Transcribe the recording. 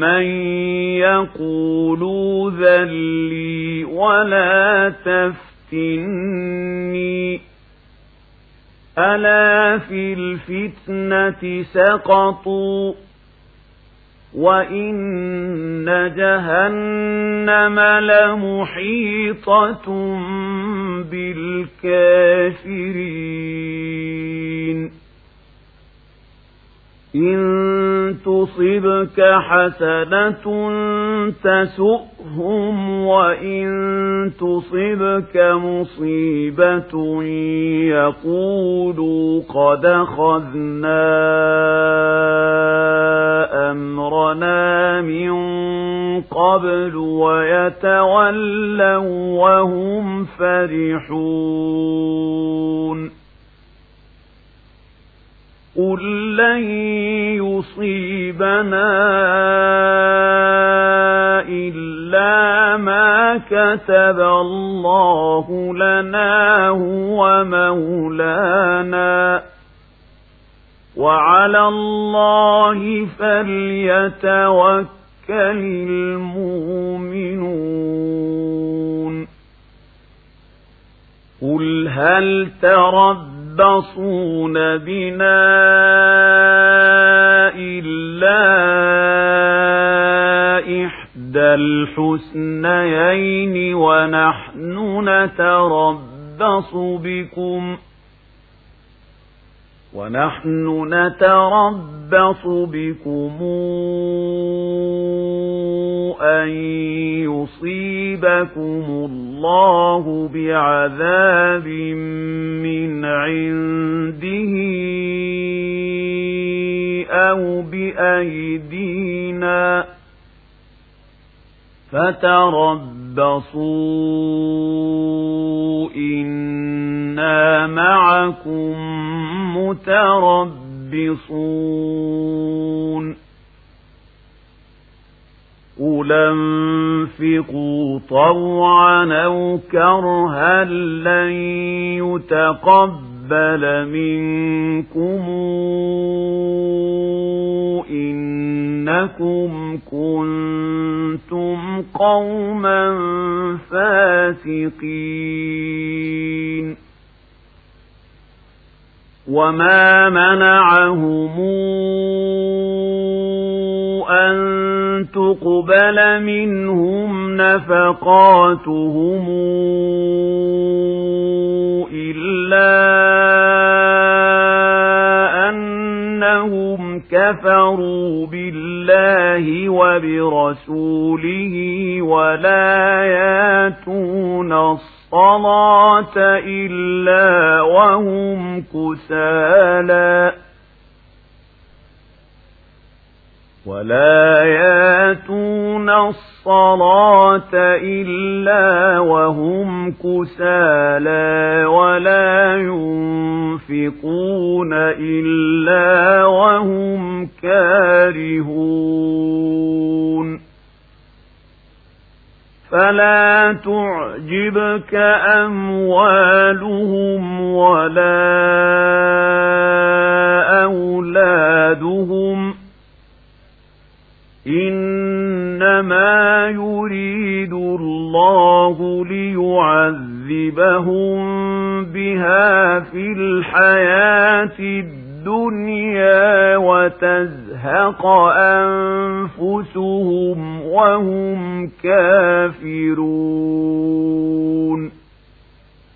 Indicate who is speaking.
Speaker 1: مَن يَقُولُ ذَلِّي وَلَا تَفْتِنِّي أَلَا فِي الْفِتْنَةِ سَقَطُوا وَإِنَّ جَهَنَّمَ لَمُحِيطَةٌ بِالْكَافِرِينَ إِن تُصِبْكَ حَسَنَةٌ تَسُؤْهُمْ وَإِن تُصِبْكَ مُصِيبَةٌ يَقُولُوا قَدْ أَخَذْنَا أَمْرَنَا مِن قَبْلُ وَيَتَوَلَّوْا وَهُمْ فَرِحُونَ قل لن يصيبنا إلا ما كتب الله لنا هو مولانا وعلى الله فليتوكل المؤمنون قل هل ترد يتربصون بنا إلا إحدى الحسنيين ونحن نتربص بكم ونحن نتربص بكم أن يصيبكم الله بعذاب من عنده أو بأيدينا فتربصوا إنا معكم متربصون قل انفقوا طوعا أو كرها لن يتقبل منكم إنكم كنتم قوما فاسقين وما منعهم تقبل منهم نفقاتهم إلا أنهم كفروا بالله وبرسوله ولا ياتون الصلاة إلا وهم كسالى ولا ياتون يُؤْتُونَ الصَّلَاةَ إِلَّا وَهُمْ كُسَالَى وَلَا يُنْفِقُونَ إِلَّا وَهُمْ كَارِهُونَ فَلَا تُعْجِبْكَ أَمْوَالُهُمْ وَلَا أَوْلَادُهُمْ إِنَّ ما يريد الله ليعذبهم بها في الحياة الدنيا وتزهق أنفسهم وهم كافرون